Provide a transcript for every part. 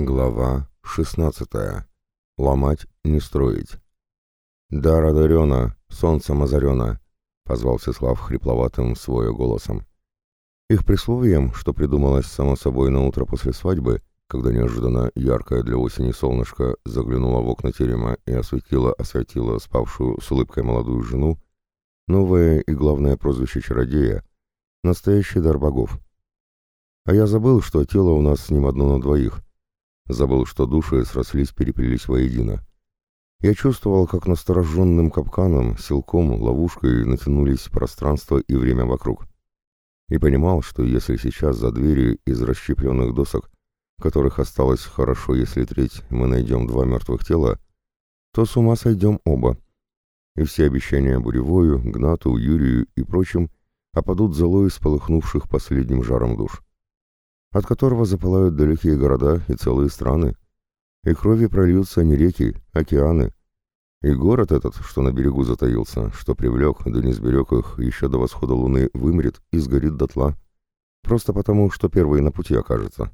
Глава 16. Ломать, не строить. «Дара дарена, солнцем озарена», — позвал Всеслав хрипловатым свое голосом. Их присловием, что придумалось само собой на утро после свадьбы, когда неожиданно яркое для осени солнышко заглянуло в окна терема и осветило-осветило спавшую с улыбкой молодую жену, новое и главное прозвище чародея — настоящий дар богов. А я забыл, что тело у нас с ним одно на двоих — Забыл, что души срослись, переплелись воедино. Я чувствовал, как настороженным капканом, силком, ловушкой натянулись пространство и время вокруг. И понимал, что если сейчас за дверью из расщепленных досок, которых осталось хорошо, если треть, мы найдем два мертвых тела, то с ума сойдем оба. И все обещания Буревою, Гнату, Юрию и прочим опадут золой из полыхнувших последним жаром душ от которого запылают далекие города и целые страны. И крови прольются не реки, океаны. И город этот, что на берегу затаился, что привлек, да не сберег их, еще до восхода луны вымрет и сгорит дотла. Просто потому, что первый на пути окажется.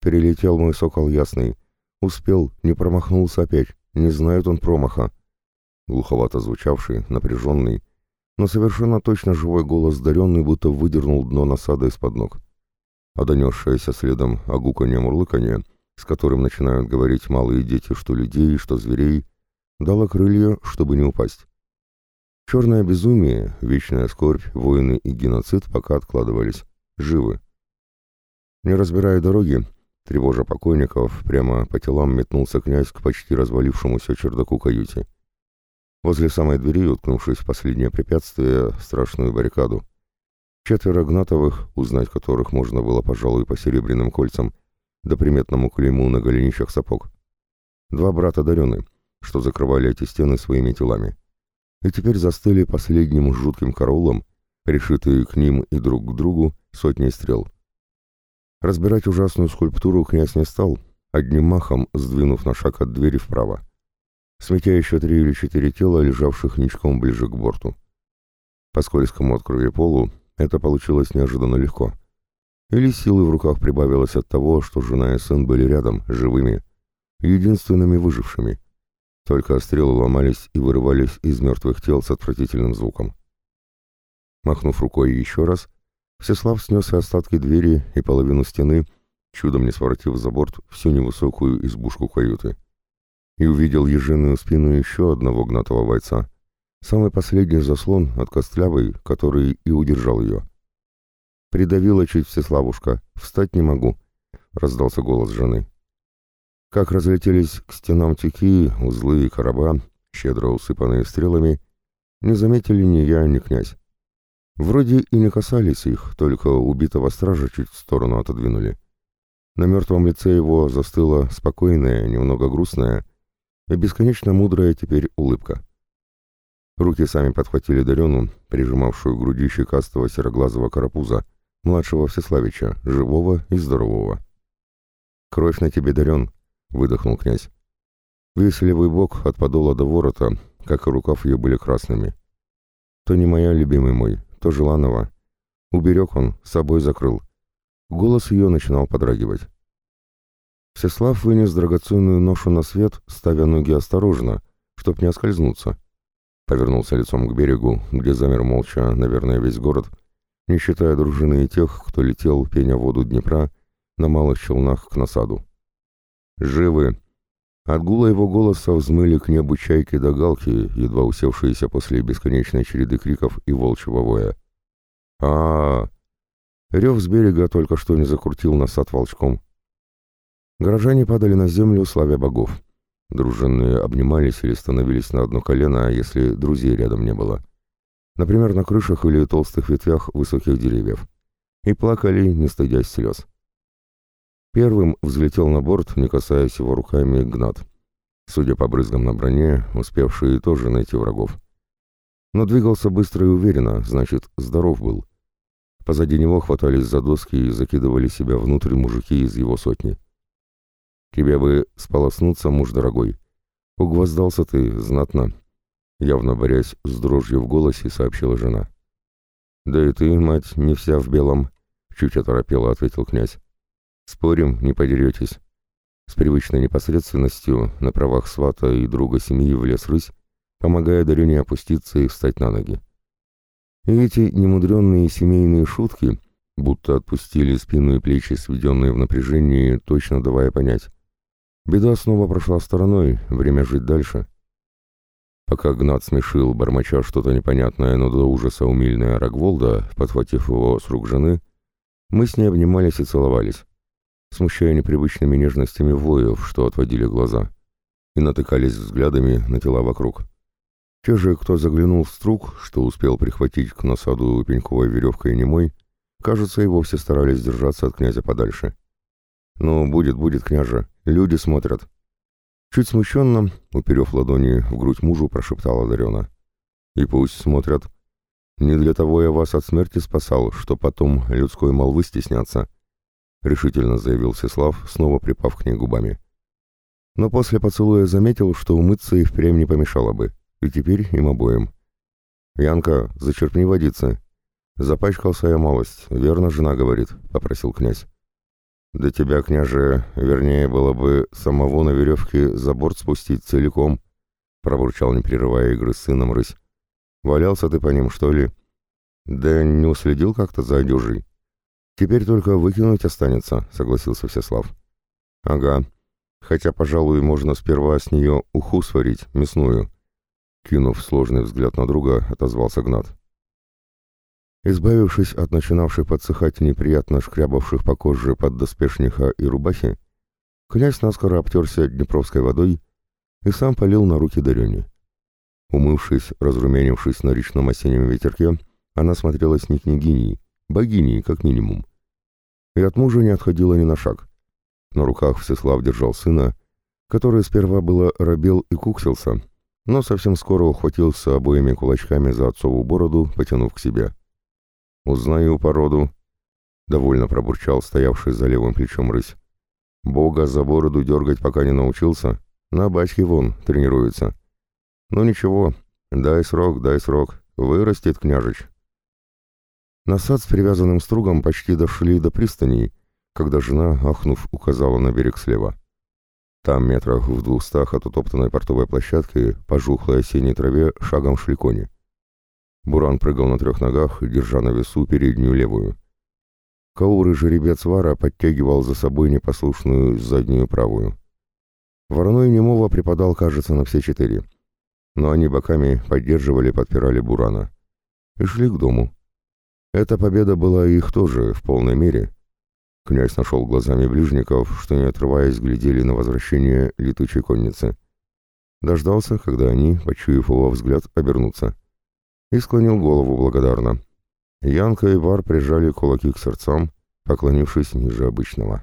Перелетел мой сокол ясный. Успел, не промахнулся опять, не знает он промаха. Глуховато звучавший, напряженный, но совершенно точно живой голос даренный будто выдернул дно насада из-под ног а донесшееся следом огуканье-мурлыканье, с которым начинают говорить малые дети, что людей, что зверей, дало крылья, чтобы не упасть. Черное безумие, вечная скорбь, войны и геноцид пока откладывались. Живы. Не разбирая дороги, тревожа покойников, прямо по телам метнулся князь к почти развалившемуся чердаку каюте. Возле самой двери, уткнувшись в последнее препятствие, страшную баррикаду. Четверо Гнатовых, узнать которых можно было, пожалуй, по серебряным кольцам, да приметному клейму на голенищах сапог. Два брата Дарены, что закрывали эти стены своими телами. И теперь застыли последним жутким караулом, пришитые к ним и друг к другу сотни стрел. Разбирать ужасную скульптуру князь не стал, одним махом сдвинув на шаг от двери вправо, сметя еще три или четыре тела, лежавших ничком ближе к борту. По скользкому от полу это получилось неожиданно легко. Или силы в руках прибавилось от того, что жена и сын были рядом, живыми, единственными выжившими. Только стрелы ломались и вырывались из мертвых тел с отвратительным звуком. Махнув рукой еще раз, Всеслав снес остатки двери и половину стены, чудом не своротив за борт всю невысокую избушку каюты. И увидел ежиную спину еще одного гнатого бойца — Самый последний заслон от костлявой, который и удержал ее. «Придавила чуть Всеславушка. Встать не могу», — раздался голос жены. Как разлетелись к стенам тюки, узлы и короба, щедро усыпанные стрелами, не заметили ни я, ни князь. Вроде и не касались их, только убитого стража чуть в сторону отодвинули. На мертвом лице его застыла спокойная, немного грустная и бесконечно мудрая теперь улыбка. Руки сами подхватили Дарену, прижимавшую к груди щекастого сероглазого карапуза, младшего Всеславича, живого и здорового. «Кровь на тебе, Дарен!» — выдохнул князь. Весь левый бок от подола до ворота, как и рукав ее были красными. То не моя, любимый мой, то Желанова. Уберег он, собой закрыл. Голос ее начинал подрагивать. Всеслав вынес драгоценную ношу на свет, ставя ноги осторожно, чтоб не оскользнуться. Повернулся лицом к берегу, где замер молча, наверное, весь город, не считая дружины и тех, кто летел, пеня воду Днепра, на малых челнах к насаду. «Живы!» От гула его голоса взмыли к небу чайки до галки, едва усевшиеся после бесконечной череды криков и волчьего воя. а а, -а! Рев с берега только что не закрутил насад волчком. Горожане падали на землю, славя богов. Дружинные обнимались или становились на одно колено, если друзей рядом не было. Например, на крышах или толстых ветвях высоких деревьев. И плакали, не стыдясь слез. Первым взлетел на борт, не касаясь его руками, Гнат. Судя по брызгам на броне, успевший тоже найти врагов. Но двигался быстро и уверенно, значит, здоров был. Позади него хватались за доски и закидывали себя внутрь мужики из его сотни. Тебе бы сполоснуться, муж дорогой. Угвоздался ты знатно, явно борясь с дрожью в голосе, сообщила жена. Да и ты, мать, не вся в белом, чуть оторопела, ответил князь. Спорим, не подеретесь. привычной непосредственностью на правах свата и друга семьи влез рысь, помогая Дарюне опуститься и встать на ноги. И эти немудренные семейные шутки будто отпустили спину и плечи, сведенные в напряжении, точно давая понять. Беда снова прошла стороной, время жить дальше. Пока Гнат смешил, бормоча что-то непонятное, но до ужаса умильное Рогволда, подхватив его с рук жены, мы с ней обнимались и целовались, смущая непривычными нежностями воев, что отводили глаза, и натыкались взглядами на тела вокруг. Те же, кто заглянул в струк, что успел прихватить к насаду пеньковой веревкой немой, кажется, и вовсе старались держаться от князя подальше. «Ну, будет, будет, княже, люди смотрят». Чуть смущенно, уперев ладони в грудь мужу, прошептала Дарена. «И пусть смотрят. Не для того я вас от смерти спасал, что потом людской молвы стесняться», — решительно заявил Сеслав, снова припав к ней губами. Но после поцелуя заметил, что умыться и впрямь не помешало бы, и теперь им обоим. «Янка, зачерпни водицы», «Запачкался я малость, верно жена говорит», — попросил князь. «Да тебя, княже, вернее, было бы самого на веревке за борт спустить целиком», — пробурчал, не прерывая игры с сыном рысь. «Валялся ты по ним, что ли?» «Да не уследил как-то за одежей». «Теперь только выкинуть останется», — согласился Всеслав. «Ага. Хотя, пожалуй, можно сперва с нее уху сварить, мясную». Кинув сложный взгляд на друга, отозвался Гнат. Избавившись от начинавших подсыхать неприятно шкрябавших по коже поддоспешника и рубахи, князь наскоро обтерся днепровской водой и сам полил на руки Дарене. Умывшись, разрумянившись на речном осеннем ветерке, она смотрелась не княгиней, богиней, как минимум. И от мужа не отходила ни на шаг. На руках Всеслав держал сына, который сперва было робел и куксился, но совсем скоро ухватился обоими кулачками за отцову бороду, потянув к себе. «Узнаю породу», — довольно пробурчал стоявший за левым плечом рысь. «Бога за бороду дергать пока не научился. На бачке вон тренируется. Ну ничего, дай срок, дай срок. Вырастет княжич». Насад с привязанным стругом почти дошли до пристани, когда жена, ахнув, указала на берег слева. Там, метрах в двухстах от утоптанной портовой площадки, по жухлой осенней траве, шагом шли кони. Буран прыгал на трех ногах, держа на весу переднюю левую. Кауры жеребец Вара подтягивал за собой непослушную заднюю правую. Вороной немого припадал, кажется, на все четыре. Но они боками поддерживали, подпирали Бурана. И шли к дому. Эта победа была их тоже, в полной мере. Князь нашел глазами ближников, что, не отрываясь, глядели на возвращение летучей конницы. Дождался, когда они, почуяв его взгляд, обернутся и склонил голову благодарно. Янка и Вар прижали кулаки к сердцам, поклонившись ниже обычного.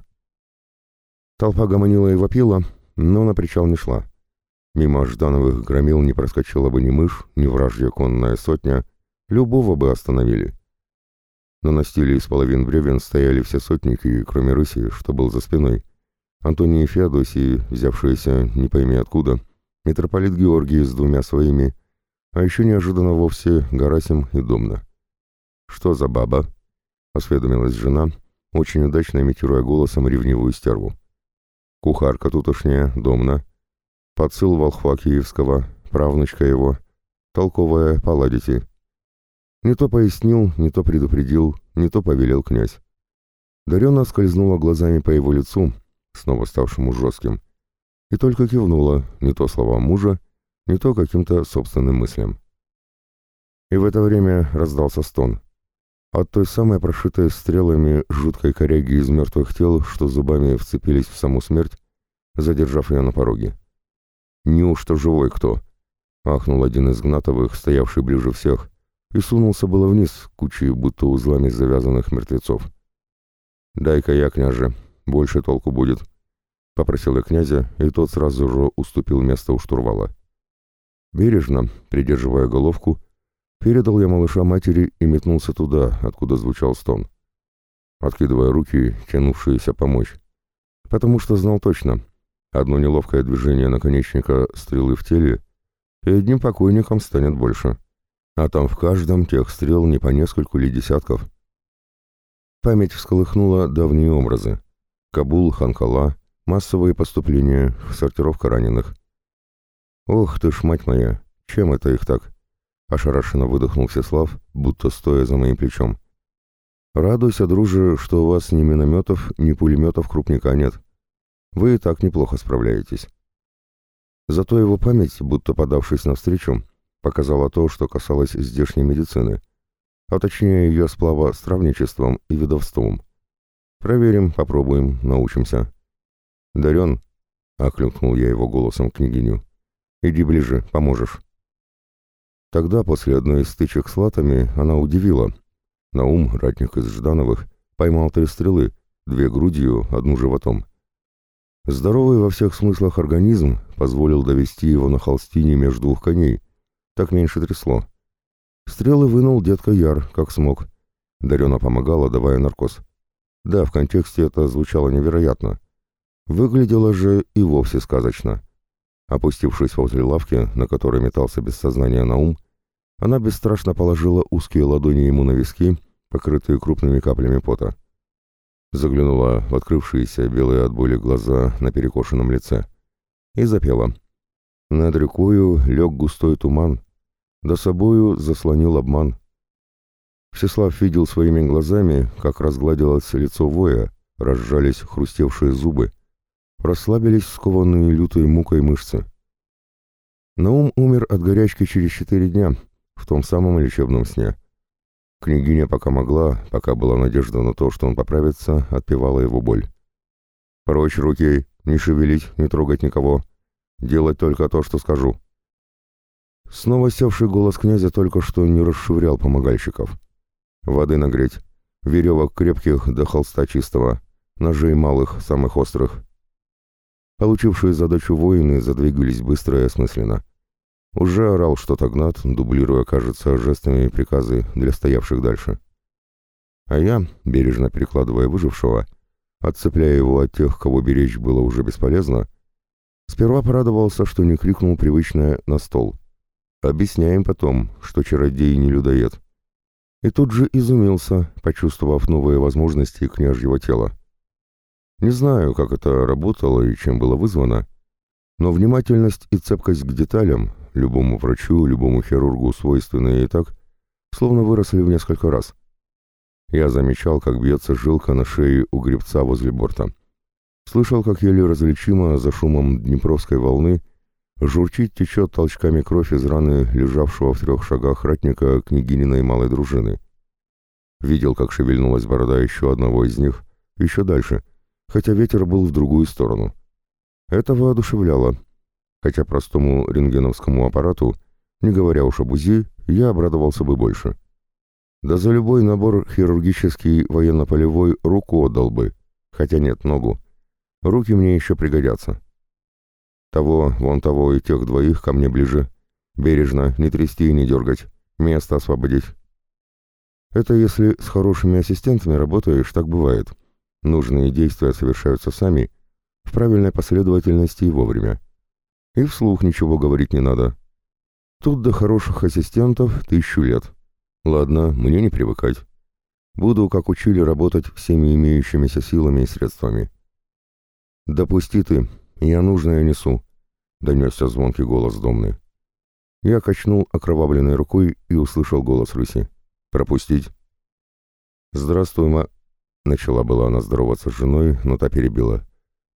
Толпа гомонила и вопила, но на причал не шла. Мимо Ждановых громил не проскочила бы ни мышь, ни вражья конная сотня, любого бы остановили. На настиле из половин бревен стояли все сотники, кроме рыси, что был за спиной. Антоний и Феодосий, взявшиеся не пойми откуда, митрополит Георгий с двумя своими, а еще неожиданно вовсе Гарасим и Домна. «Что за баба?» — осведомилась жена, очень удачно имитируя голосом ревнивую стерву. «Кухарка тутошняя, Домна. Подсыл волхва Киевского, правнучка его. Толковая, поладите». Не то пояснил, не то предупредил, не то повелел князь. Дарена скользнула глазами по его лицу, снова ставшему жестким, и только кивнула, не то словам мужа, не то каким-то собственным мыслям. И в это время раздался стон. От той самой прошитой стрелами жуткой коряги из мертвых тел, что зубами вцепились в саму смерть, задержав ее на пороге. «Неужто живой кто?» — ахнул один из гнатовых, стоявший ближе всех, и сунулся было вниз, кучей будто узлами завязанных мертвецов. «Дай-ка я, княже, больше толку будет», — попросил я князя, и тот сразу же уступил место у штурвала. Бережно, придерживая головку, передал я малыша матери и метнулся туда, откуда звучал стон. Откидывая руки, тянувшиеся помочь. Потому что знал точно, одно неловкое движение наконечника стрелы в теле, и одним покойником станет больше. А там в каждом тех стрел не по нескольку ли десятков. Память всколыхнула давние образы. Кабул, Ханкала, массовые поступления, сортировка раненых. Ох ты ж, мать моя, чем это их так? Ошарашенно выдохнул Всеслав, будто стоя за моим плечом. Радуйся, друже, что у вас ни минометов, ни пулеметов крупника нет. Вы и так неплохо справляетесь. Зато его память, будто подавшись навстречу, показала то, что касалось здешней медицины, а точнее ее сплава с травничеством и ведовством. Проверим, попробуем, научимся. «Дарен», — окликнул я его голосом княгиню, — «иди ближе, поможешь». Тогда, после одной из стычек с латами, она удивила. Наум, ратник из Ждановых, поймал три стрелы, две грудью, одну животом. Здоровый во всех смыслах организм позволил довести его на холстине между двух коней. Так меньше трясло. Стрелы вынул детка Яр, как смог. Дарена помогала, давая наркоз. Да, в контексте это звучало невероятно. Выглядело же и вовсе сказочно. Опустившись возле лавки, на которой метался без сознания на ум, она бесстрашно положила узкие ладони ему на виски, покрытые крупными каплями пота. Заглянула в открывшиеся белые от боли глаза на перекошенном лице и запела. Над рекою лег густой туман, да собою заслонил обман. Всеслав видел своими глазами, как разгладилось лицо воя, разжались хрустевшие зубы, расслабились скованные лютой мукой мышцы. Наум умер от горячки через четыре дня, в том самом лечебном сне. Княгиня пока могла, пока была надежда на то, что он поправится, отпевала его боль. «Прочь руки, не шевелить, не трогать никого. Делать только то, что скажу». Снова севший голос князя только что не расшеврял помогальщиков. «Воды нагреть, веревок крепких до холста чистого, ножей малых, самых острых, Получившие задачу воины задвигались быстро и осмысленно. Уже орал что-то Гнат, дублируя, кажется, жестами приказы для стоявших дальше. А я, бережно перекладывая выжившего, отцепляя его от тех, кого беречь было уже бесполезно, сперва порадовался, что не крикнул привычное «на стол». Объясняем потом, что чародей не людоед. И тут же изумился, почувствовав новые возможности княжьего тела. Не знаю, как это работало и чем было вызвано, но внимательность и цепкость к деталям, любому врачу, любому хирургу свойственные и так, словно выросли в несколько раз. Я замечал, как бьется жилка на шее у гребца возле борта. Слышал, как еле различимо за шумом Днепровской волны журчит течет толчками кровь из раны лежавшего в трех шагах ратника княгининой малой дружины. Видел, как шевельнулась борода еще одного из них, еще дальше — хотя ветер был в другую сторону. Это воодушевляло, хотя простому рентгеновскому аппарату, не говоря уж об УЗИ, я обрадовался бы больше. Да за любой набор хирургический военно-полевой руку отдал бы, хотя нет, ногу. Руки мне еще пригодятся. Того, вон того и тех двоих ко мне ближе. Бережно, не трясти и не дергать. Место освободить. Это если с хорошими ассистентами работаешь, так бывает. Нужные действия совершаются сами, в правильной последовательности и вовремя. И вслух ничего говорить не надо. Тут до хороших ассистентов тысячу лет. Ладно, мне не привыкать. Буду, как учили, работать всеми имеющимися силами и средствами. «Допусти ты, я нужное несу», — донесся звонкий голос домны. Я качнул окровавленной рукой и услышал голос рыси. «Пропустить». «Здравствуй, ма...» Начала была она здороваться с женой, но та перебила.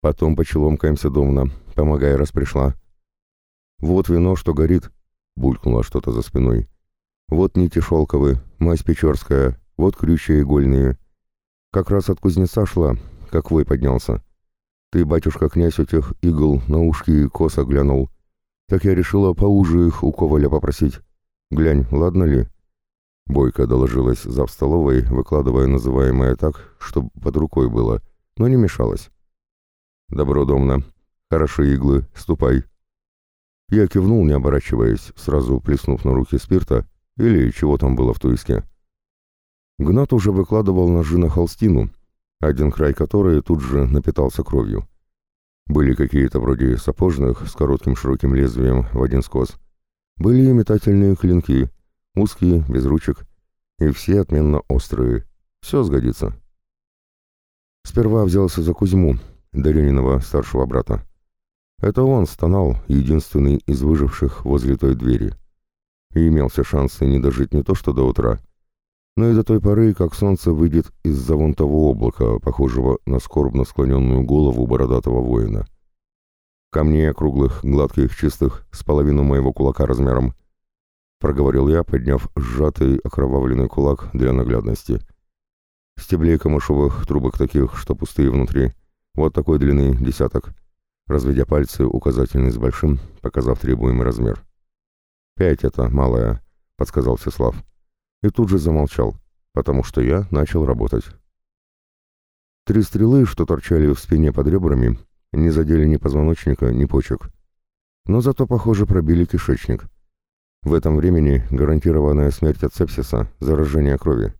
Потом почеломкаемся домна, помогай, раз пришла. Вот вино, что горит, булькнуло что-то за спиной. Вот нити шелковые, мазь печорская, вот крючья игольные. Как раз от кузнеца шла, как вой поднялся. Ты, батюшка, князь, у тех игл на ушки косо глянул. Так я решила поуже их у Коваля попросить. Глянь, ладно ли?» Бойко доложилась зав столовой, выкладывая называемое так, чтобы под рукой было, но не мешалось. «Добро, домна. Хороши иглы. Ступай». Я кивнул, не оборачиваясь, сразу плеснув на руки спирта, или чего там было в туиске. Гнат уже выкладывал ножи на холстину, один край которой тут же напитался кровью. Были какие-то вроде сапожных с коротким широким лезвием в один скос. Были и метательные клинки, Узкие, без ручек. И все отменно острые. Все сгодится. Сперва взялся за Кузьму. Дарениного старшего брата. Это он стонал, единственный из выживших возле той двери. И имелся шанс не дожить не то что до утра, но и до той поры, как солнце выйдет из-за вон того облака, похожего на скорбно склоненную голову бородатого воина. Камней округлых, гладких, чистых, с половину моего кулака размером, проговорил я, подняв сжатый окровавленный кулак для наглядности. Стеблей камышовых, трубок таких, что пустые внутри, вот такой длины десяток — разведя пальцы, указательный с большим, показав требуемый размер. «Пять это, малая», — подсказал Всеслав. И тут же замолчал, потому что я начал работать. Три стрелы, что торчали в спине под ребрами, не задели ни позвоночника, ни почек. Но зато, похоже, пробили кишечник. В этом времени гарантированная смерть от сепсиса, заражение крови.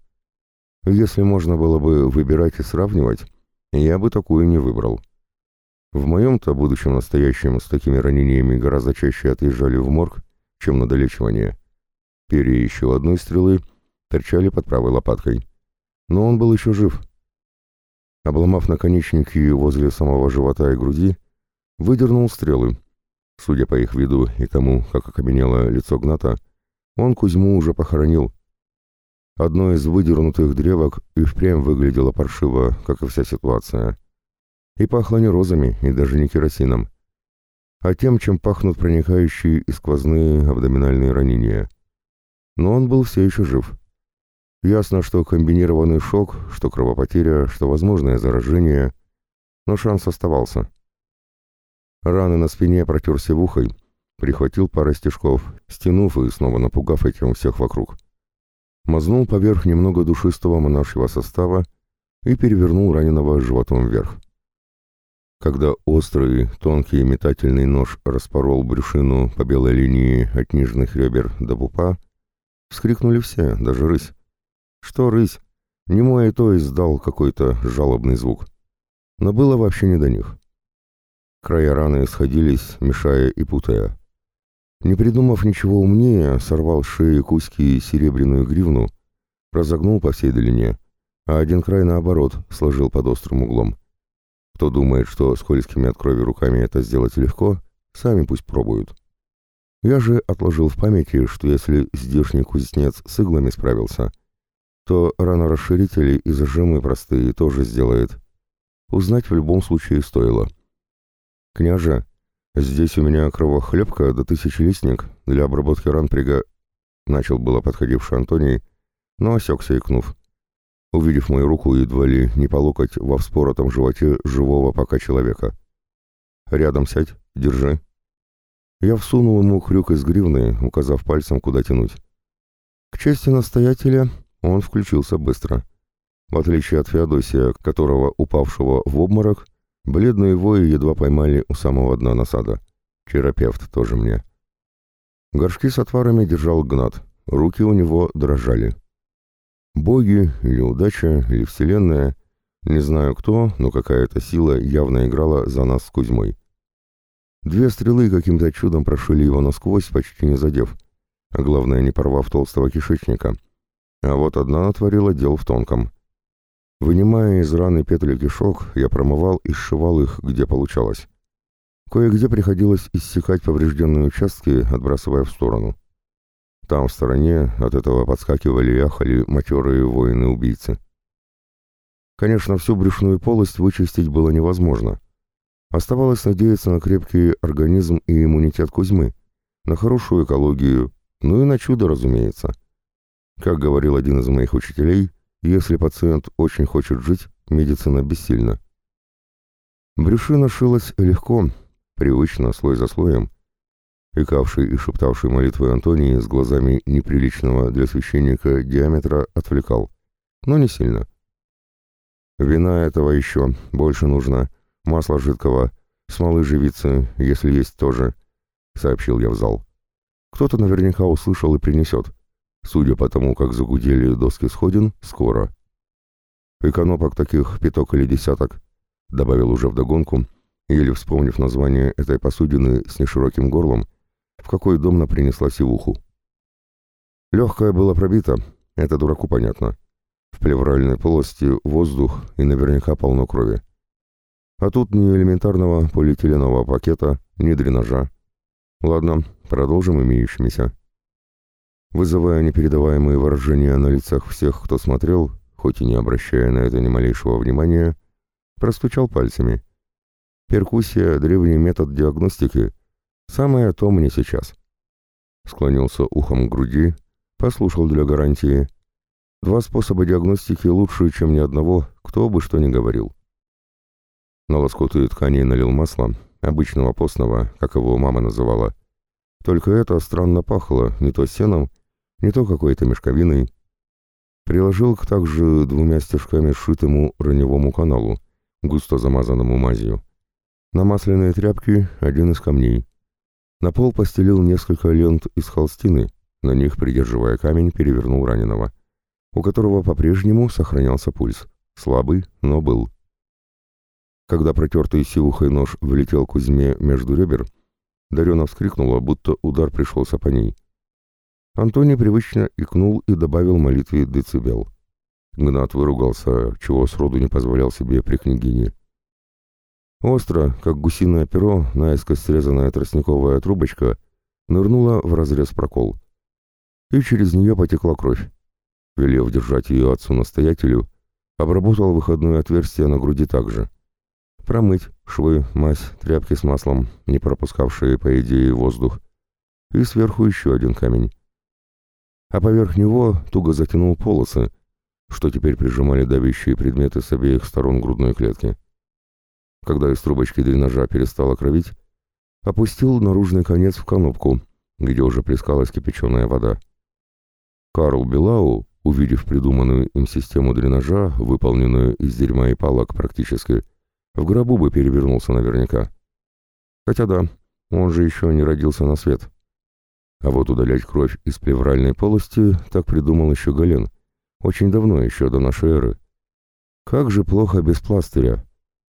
Если можно было бы выбирать и сравнивать, я бы такую не выбрал. В моем-то будущем настоящем с такими ранениями гораздо чаще отъезжали в морг, чем на долечивание. Перья еще одной стрелы торчали под правой лопаткой. Но он был еще жив. Обломав наконечники возле самого живота и груди, выдернул стрелы. Судя по их виду и тому, как окаменело лицо Гната, он Кузьму уже похоронил. Одно из выдернутых древок и впрямь выглядело паршиво, как и вся ситуация и пахло не розами и даже не керосином, а тем, чем пахнут проникающие и сквозные абдоминальные ранения. Но он был все еще жив. Ясно, что комбинированный шок, что кровопотеря, что возможное заражение, но шанс оставался. Раны на спине протер севухой, прихватил пару стежков, стянув и снова напугав этим всех вокруг. Мазнул поверх немного душистого монашьего состава и перевернул раненого животом вверх. Когда острый, тонкий метательный нож распорол брюшину по белой линии от нижних ребер до пупа, вскрикнули все, даже рысь. Что рысь? Немой и то издал какой-то жалобный звук. Но было вообще не до них. Края раны сходились, мешая и путая. Не придумав ничего умнее, сорвал с шеи Кузьки серебряную гривну, разогнул по всей длине, а один край, наоборот, сложил под острым углом. Кто думает, что скользкими от крови руками это сделать легко, сами пусть пробуют. Я же отложил в памяти, что если здешний кузнец с иглами справился, то ранорасширители и зажимы простые тоже сделает. Узнать в любом случае стоило. «Княже, здесь у меня кровохлебка да тысячелистник для обработки ран прига...» Начал было подходивший Антоний, но осекся, икнув увидев мою руку едва ли не по локоть во вспоротом животе живого пока человека. «Рядом сядь, держи». Я всунул ему хрюк из гривны, указав пальцем, куда тянуть. К чести настоятеля, он включился быстро. В отличие от Феодосия, которого, упавшего в обморок, бледные вои едва поймали у самого дна насада. Терапевт тоже мне. Горшки с отварами держал Гнат, руки у него дрожали. Боги, или удача, или вселенная, не знаю кто, но какая-то сила явно играла за нас с Кузьмой. Две стрелы каким-то чудом прошили его насквозь, почти не задев, а главное, не порвав толстого кишечника. А вот одна натворила дел в тонком. Вынимая из раны петли кишок, я промывал и сшивал их, где получалось. Кое-где приходилось иссекать поврежденные участки, отбрасывая в сторону. Там в стороне от этого подскакивали и ахали матерые воины-убийцы. Конечно, всю брюшную полость вычистить было невозможно. Оставалось надеяться на крепкий организм и иммунитет Кузьмы, на хорошую экологию, ну и на чудо, разумеется. Как говорил один из моих учителей, если пациент очень хочет жить, медицина бессильна. Брюшина шилась легко, привычно, слой за слоем, Икавший и шептавший молитвы Антоний с глазами неприличного для священника диаметра отвлекал, но не сильно. «Вина этого еще, больше нужно, масла жидкого, смолы живицы, если есть тоже», — сообщил я в зал. «Кто-то наверняка услышал и принесет. Судя по тому, как загудели доски сходин, скоро». «И конопок таких пяток или десяток», — добавил уже вдогонку, еле вспомнив название этой посудины с нешироким горлом, в какой дом она принесла сивуху. Легкое было пробито, это дураку понятно. В плевральной полости воздух и наверняка полно крови. А тут ни элементарного полиэтиленового пакета, ни дренажа. Ладно, продолжим имеющимися. Вызывая непередаваемые выражения на лицах всех, кто смотрел, хоть и не обращая на это ни малейшего внимания, простучал пальцами. Перкуссия — древний метод диагностики. Самое то мне сейчас. Склонился ухом к груди, послушал для гарантии. Два способа диагностики лучше, чем ни одного, кто бы что ни говорил. На лоскуты ткани налил масло, обычного постного, как его мама называла. Только это странно пахло не то сеном, не то какой-то мешковиной. Приложил к также двумя стежками сшитому раневому каналу, густо замазанному мазью. На масляные тряпки один из камней. На пол постелил несколько лент из холстины, на них, придерживая камень, перевернул раненого, у которого по-прежнему сохранялся пульс. Слабый, но был. Когда протертый сивухой нож влетел Кузьме между ребер, Дарена вскрикнула, будто удар пришелся по ней. Антоний привычно икнул и добавил молитве децибел. Гнат выругался, чего сроду не позволял себе при княгине. Остро, как гусиное перо, наискось срезанная тростниковая трубочка, нырнула в разрез прокол. И через нее потекла кровь. Велев держать ее отцу-настоятелю, обработал выходное отверстие на груди также. Промыть, швы, мазь, тряпки с маслом, не пропускавшие, по идее, воздух. И сверху еще один камень а поверх него туго затянул полосы, что теперь прижимали давящие предметы с обеих сторон грудной клетки. Когда из трубочки дренажа перестала кровить, опустил наружный конец в канопку, где уже плескалась кипяченая вода. Карл Белау, увидев придуманную им систему дренажа, выполненную из дерьма и палок практически, в гробу бы перевернулся наверняка. Хотя да, он же еще не родился на свет. А вот удалять кровь из плевральной полости так придумал еще Гален. Очень давно, еще до нашей эры. Как же плохо без пластыря.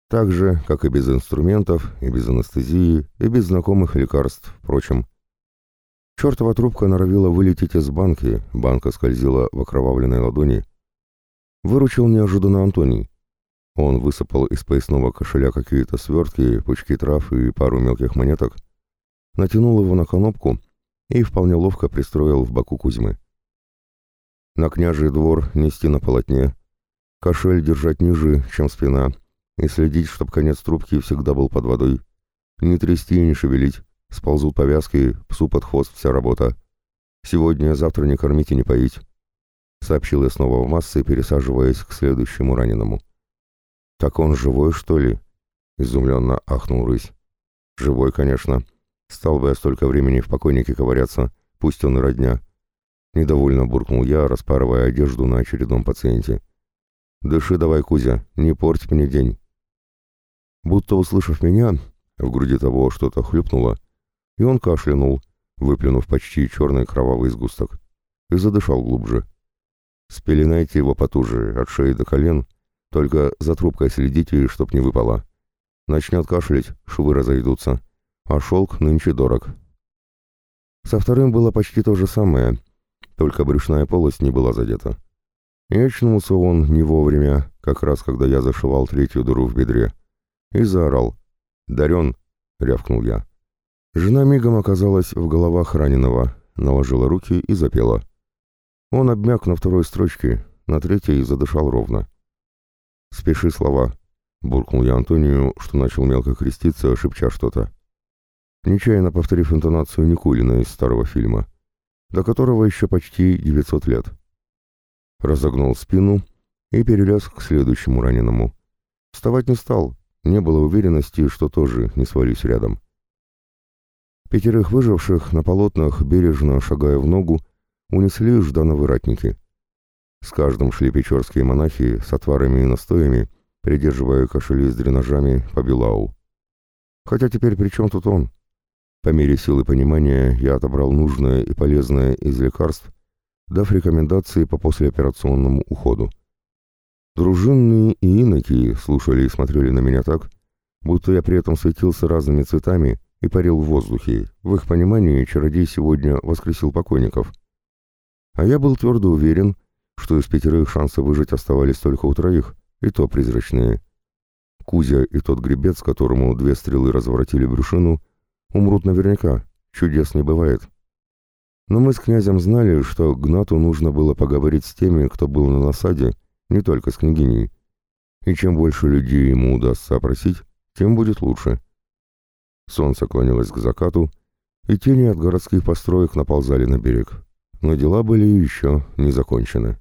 Так же, как и без инструментов, и без анестезии, и без знакомых лекарств, впрочем. Чертова трубка норовила вылететь из банки, банка скользила в окровавленной ладони. Выручил неожиданно Антоний. Он высыпал из поясного кошеля какие-то свертки, пучки трав и пару мелких монеток, натянул его на конопку и вполне ловко пристроил в боку Кузьмы. На княжий двор нести на полотне, кошель держать ниже, чем спина, и следить, чтоб конец трубки всегда был под водой. Не трясти и не шевелить, сползут повязки, псу под хвост вся работа. Сегодня-завтра не кормить и не поить. Сообщил я снова в массы, пересаживаясь к следующему раненому. «Так он живой, что ли?» — изумленно ахнул рысь. «Живой, конечно», Стал бы я столько времени в покойнике ковыряться, пусть он и родня. Недовольно буркнул я, распарывая одежду на очередном пациенте. «Дыши давай, Кузя, не порть мне день». Будто услышав меня, в груди того что-то хлюпнуло, и он кашлянул, выплюнув почти черный кровавый сгусток, и задышал глубже. Спеленайте его потуже, от шеи до колен, только за трубкой следите, чтоб не выпало. Начнет кашлять, швы разойдутся а шелк нынче дорог. Со вторым было почти то же самое, только брюшная полость не была задета. И очнулся он не вовремя, как раз когда я зашивал третью дыру в бедре, и заорал. «Дарен!» — рявкнул я. Жена мигом оказалась в головах раненого, наложила руки и запела. Он обмяк на второй строчке, на третьей задышал ровно. «Спеши слова», — буркнул я Антонию, что начал мелко креститься, шепча что-то нечаянно повторив интонацию Никулина из старого фильма, до которого еще почти 900 лет. Разогнул спину и перелез к следующему раненому. Вставать не стал, не было уверенности, что тоже не свалюсь рядом. Пятерых выживших на полотнах, бережно шагая в ногу, унесли Ждановы ратники. С каждым шли печорские монахи с отварами и настоями, придерживая кошели с дренажами по Белау. Хотя теперь при чем тут он? По мере силы понимания я отобрал нужное и полезное из лекарств, дав рекомендации по послеоперационному уходу. Дружинные и иноки слушали и смотрели на меня так, будто я при этом светился разными цветами и парил в воздухе. В их понимании чародей сегодня воскресил покойников. А я был твердо уверен, что из пятерых шансы выжить оставались только у троих, и то призрачные. Кузя и тот гребец, которому две стрелы разворотили брюшину, умрут наверняка, чудес не бывает. Но мы с князем знали, что Гнату нужно было поговорить с теми, кто был на насаде, не только с княгиней. И чем больше людей ему удастся опросить, тем будет лучше. Солнце клонилось к закату, и тени от городских построек наползали на берег. Но дела были еще не закончены.